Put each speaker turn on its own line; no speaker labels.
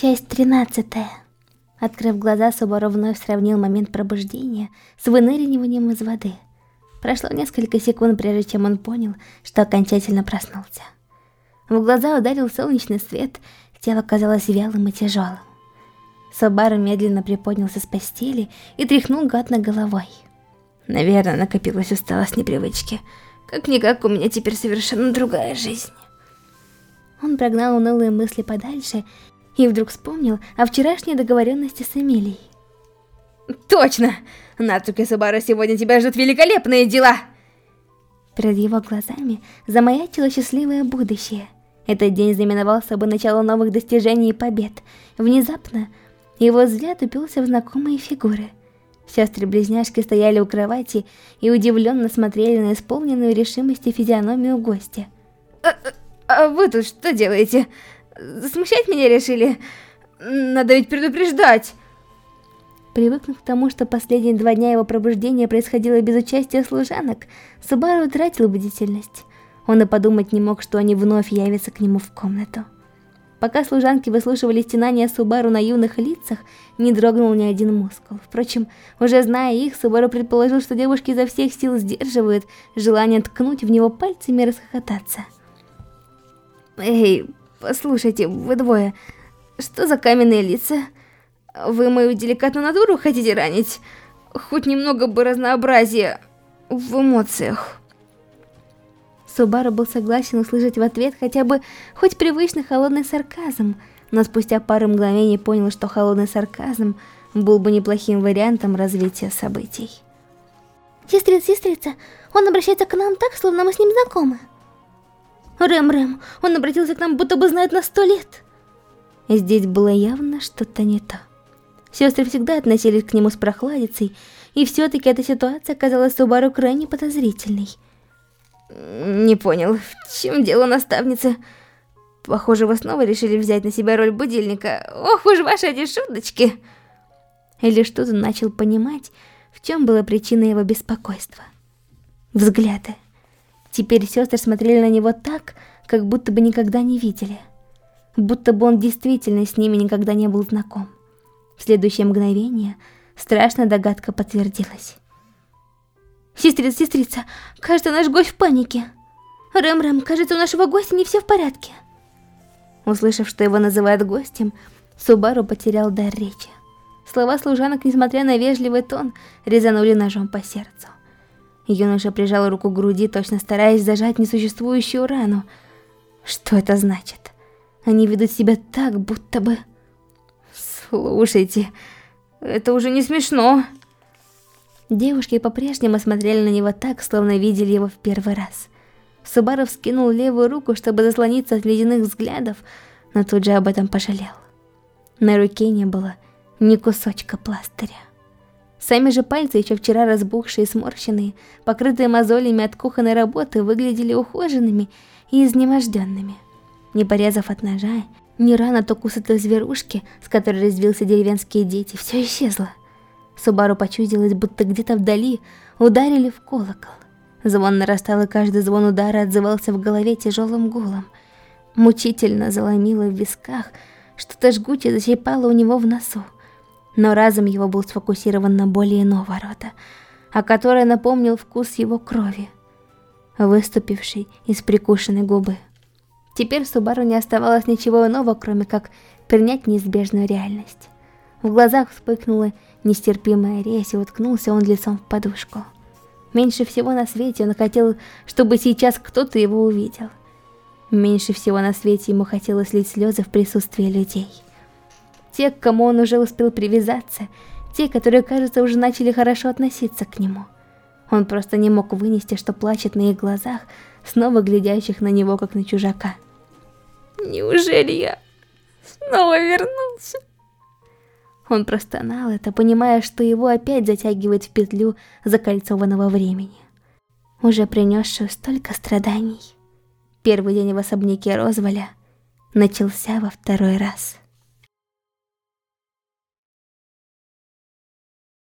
Часть тринадцатая. Открыв глаза, Субару вновь сравнил момент пробуждения с выныриванием из воды. Прошло несколько секунд, прежде чем он понял, что окончательно проснулся. В глаза ударил солнечный свет, тело казалось вялым и тяжелым. Субару медленно приподнялся с постели и тряхнул гадно головой. Наверное, накопилась усталость непривычки. Как-никак у меня теперь совершенно другая жизнь. Он прогнал унылые мысли подальше и вдруг вспомнил о вчерашней договоренности с Эмилией.
Точно! Нацуки Субару, сегодня тебя ждут великолепные дела!
Перед его глазами замаячило счастливое будущее. Этот день знаменовал собой начало новых достижений и побед. Внезапно его взгляд упился в знакомые фигуры. Сестры-близняшки стояли у кровати и удивленно смотрели на исполненную решимости физиономию гостя.
А, а, а вы тут что делаете? Смущать меня решили? Надо ведь предупреждать.
Привыкнув к тому, что последние два дня его пробуждения происходило без участия служанок, Субару утратил бдительность. Он и подумать не мог, что они вновь явятся к нему в комнату. Пока служанки выслушивали стенания Субару на юных лицах, не дрогнул ни один мускул. Впрочем, уже зная их, Субару предположил, что девушки изо всех сил сдерживают желание ткнуть в него пальцами и расхохотаться.
«Эй, Послушайте, вы двое, что за каменные лица? Вы мою деликатную натуру хотите ранить? Хоть немного бы разнообразия в эмоциях.
Субару был согласен услышать в ответ хотя бы хоть привычный холодный сарказм, но спустя пару мгновений понял, что холодный сарказм был бы неплохим вариантом развития событий. «Сестрица, сестрица, он обращается к нам так, словно мы с ним знакомы». Рэм-Рэм, он обратился к нам, будто бы знает на сто лет. Здесь было явно что-то не то. Сестры всегда относились к нему с прохладицей, и все-таки эта ситуация оказалась Субару крайне подозрительной.
Не понял, в чем дело наставница? Похоже, вы снова решили взять на себя роль будильника. Ох уж ваши эти шуточки!
Или что-то начал понимать, в чем была причина его беспокойства. Взгляды. Теперь сестры смотрели на него так, как будто бы никогда не видели. Будто бы он действительно с ними никогда не был знаком. В следующее мгновение страшная догадка подтвердилась. «Сестрица, сестрица, кажется, наш гость в панике. Рэм-Рэм, кажется, у нашего гостя не все в порядке». Услышав, что его называют гостем, Субару потерял дар речи. Слова служанок, несмотря на вежливый тон, резанули ножом по сердцу. Юноша прижал руку к груди, точно стараясь зажать несуществующую рану. Что это значит? Они ведут себя так, будто бы...
Слушайте, это уже не смешно.
Девушки по-прежнему смотрели на него так, словно видели его в первый раз. Субаров скинул левую руку, чтобы заслониться от ледяных взглядов, но тут же об этом пожалел. На руке не было ни кусочка пластыря. Сами же пальцы, еще вчера разбухшие и сморщенные, покрытые мозолями от кухонной работы, выглядели ухоженными и изнеможденными. Не порезав от ножа, ни рана то кусатой зверушки, с которой развился деревенские дети, все исчезло. Субару почудилось, будто где-то вдали ударили в колокол. Звон нарастал, и каждый звон удара отзывался в голове тяжелым гулом. Мучительно заломило в висках, что-то жгучее защипало у него в носу но разум его был сфокусирован на боли иного рода, о которой напомнил вкус его крови, выступившей из прикушенной губы. Теперь Субару не оставалось ничего иного, кроме как принять неизбежную реальность. В глазах вспыхнула нестерпимая резь, и уткнулся он лицом в подушку. Меньше всего на свете он хотел, чтобы сейчас кто-то его увидел. Меньше всего на свете ему хотелось лить слезы в присутствии людей. Те, к кому он уже успел привязаться, те, которые, кажется, уже начали хорошо относиться к нему. Он просто не мог вынести, что плачет на их глазах, снова глядящих на него, как на чужака.
«Неужели я снова вернулся?»
Он простонал это, понимая, что его опять затягивает в петлю закольцованного времени, уже принесшую столько страданий. Первый день в особняке Розволя начался во второй раз.